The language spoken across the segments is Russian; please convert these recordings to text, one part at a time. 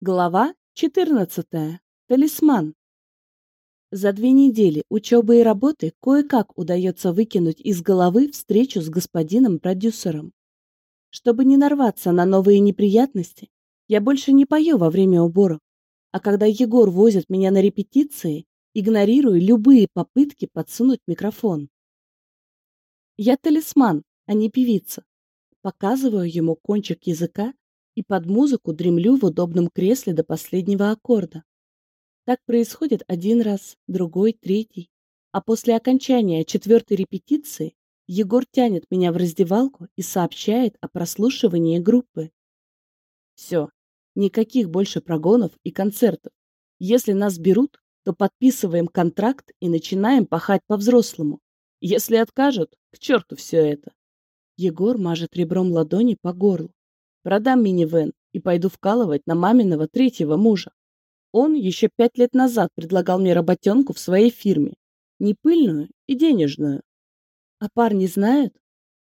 Глава 14. Талисман. За две недели учебы и работы кое-как удается выкинуть из головы встречу с господином продюсером. Чтобы не нарваться на новые неприятности, я больше не пою во время уборов, а когда Егор возит меня на репетиции, игнорирую любые попытки подсунуть микрофон. Я талисман, а не певица. Показываю ему кончик языка и под музыку дремлю в удобном кресле до последнего аккорда. Так происходит один раз, другой, третий. А после окончания четвертой репетиции Егор тянет меня в раздевалку и сообщает о прослушивании группы. Все, никаких больше прогонов и концертов. Если нас берут, то подписываем контракт и начинаем пахать по-взрослому. Если откажут, к черту все это. Егор мажет ребром ладони по горлу. Продам минивэн и пойду вкалывать на маминого третьего мужа. Он еще пять лет назад предлагал мне работенку в своей фирме. Не пыльную и денежную. А парни знают?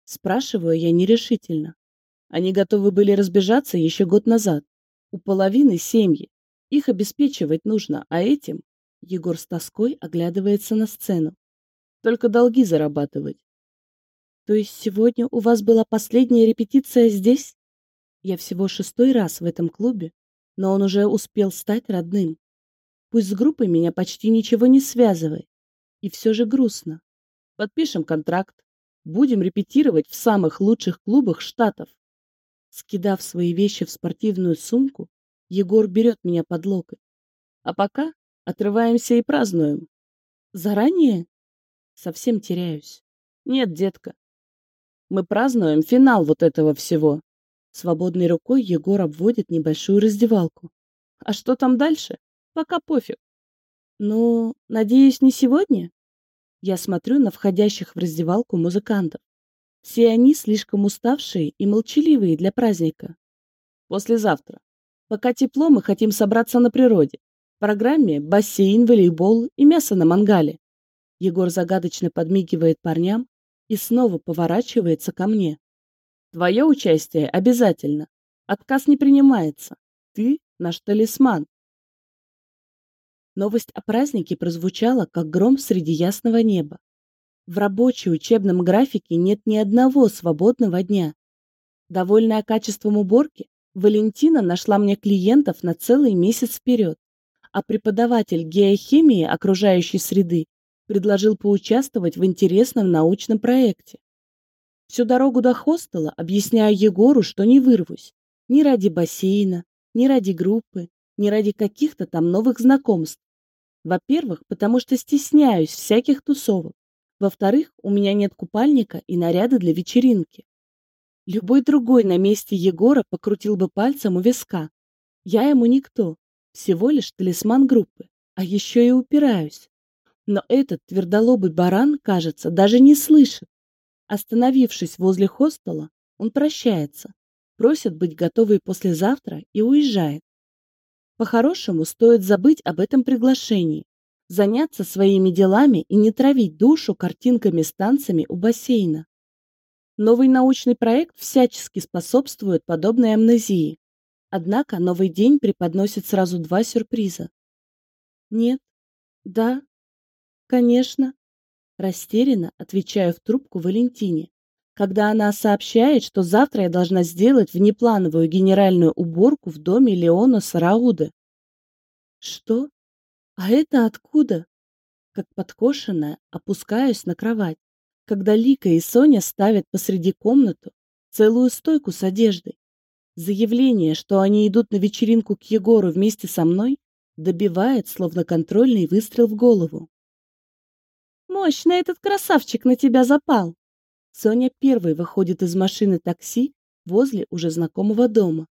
Спрашиваю я нерешительно. Они готовы были разбежаться еще год назад. У половины семьи. Их обеспечивать нужно, а этим... Егор с тоской оглядывается на сцену. Только долги зарабатывать. То есть сегодня у вас была последняя репетиция здесь? Я всего шестой раз в этом клубе, но он уже успел стать родным. Пусть с группой меня почти ничего не связывает. И все же грустно. Подпишем контракт. Будем репетировать в самых лучших клубах Штатов. Скидав свои вещи в спортивную сумку, Егор берет меня под локоть. А пока отрываемся и празднуем. Заранее? Совсем теряюсь. Нет, детка. Мы празднуем финал вот этого всего. Свободной рукой Егор обводит небольшую раздевалку. А что там дальше? Пока пофиг. Ну, надеюсь, не сегодня? Я смотрю на входящих в раздевалку музыкантов. Все они слишком уставшие и молчаливые для праздника. Послезавтра. Пока тепло, мы хотим собраться на природе. В программе бассейн, волейбол и мясо на мангале. Егор загадочно подмигивает парням и снова поворачивается ко мне. Твое участие обязательно. Отказ не принимается. Ты наш талисман. Новость о празднике прозвучала, как гром среди ясного неба. В рабочей учебном графике нет ни одного свободного дня. Довольная качеством уборки, Валентина нашла мне клиентов на целый месяц вперед, а преподаватель геохимии окружающей среды предложил поучаствовать в интересном научном проекте. Всю дорогу до хостела объясняю Егору, что не вырвусь. Ни ради бассейна, ни ради группы, ни ради каких-то там новых знакомств. Во-первых, потому что стесняюсь всяких тусовок. Во-вторых, у меня нет купальника и наряда для вечеринки. Любой другой на месте Егора покрутил бы пальцем у виска. Я ему никто, всего лишь талисман группы, а еще и упираюсь. Но этот твердолобый баран, кажется, даже не слышит. Остановившись возле хостела, он прощается, просит быть готовой послезавтра и уезжает. По-хорошему, стоит забыть об этом приглашении, заняться своими делами и не травить душу картинками с танцами у бассейна. Новый научный проект всячески способствует подобной амнезии. Однако новый день преподносит сразу два сюрприза. Нет. Да. Конечно. Растерянно отвечаю в трубку Валентине, когда она сообщает, что завтра я должна сделать внеплановую генеральную уборку в доме Леона Сарауды. Что? А это откуда? Как подкошенная, опускаюсь на кровать, когда Лика и Соня ставят посреди комнаты целую стойку с одеждой. Заявление, что они идут на вечеринку к Егору вместе со мной, добивает, словно контрольный выстрел в голову. Мощно этот красавчик на тебя запал. Соня первой выходит из машины такси возле уже знакомого дома.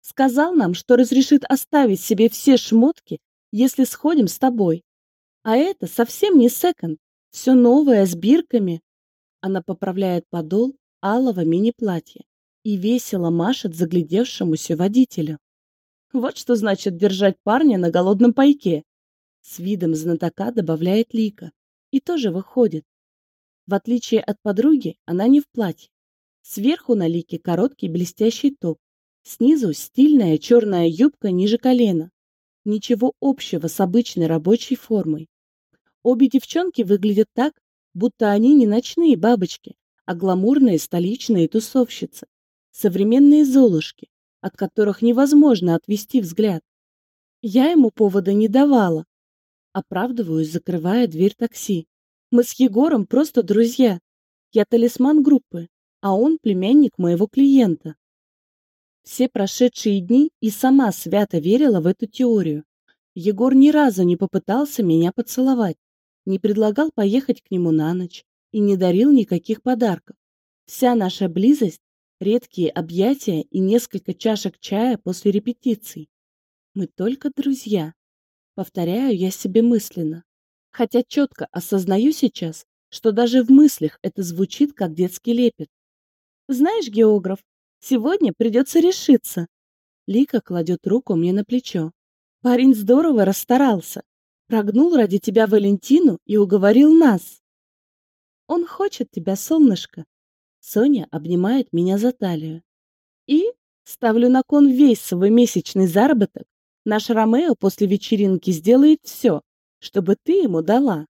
Сказал нам, что разрешит оставить себе все шмотки, если сходим с тобой. А это совсем не секонд, все новое с бирками. Она поправляет подол алого мини-платья и весело машет заглядевшемуся водителю. Вот что значит держать парня на голодном пайке. С видом знатока добавляет Лика и тоже выходит. В отличие от подруги, она не в платье. Сверху на лике короткий блестящий топ, Снизу стильная черная юбка ниже колена. Ничего общего с обычной рабочей формой. Обе девчонки выглядят так, будто они не ночные бабочки, а гламурные столичные тусовщицы. Современные золушки, от которых невозможно отвести взгляд. Я ему повода не давала. Оправдываюсь, закрывая дверь такси. Мы с Егором просто друзья. Я талисман группы, а он племянник моего клиента. Все прошедшие дни и сама свято верила в эту теорию. Егор ни разу не попытался меня поцеловать, не предлагал поехать к нему на ночь и не дарил никаких подарков. Вся наша близость — редкие объятия и несколько чашек чая после репетиций. Мы только друзья. Повторяю я себе мысленно. Хотя четко осознаю сейчас, что даже в мыслях это звучит как детский лепет. Знаешь, географ, Сегодня придется решиться. Лика кладет руку мне на плечо. Парень здорово расстарался. Прогнул ради тебя Валентину и уговорил нас. Он хочет тебя, солнышко. Соня обнимает меня за талию. И ставлю на кон весь свой месячный заработок. Наш Ромео после вечеринки сделает все, чтобы ты ему дала.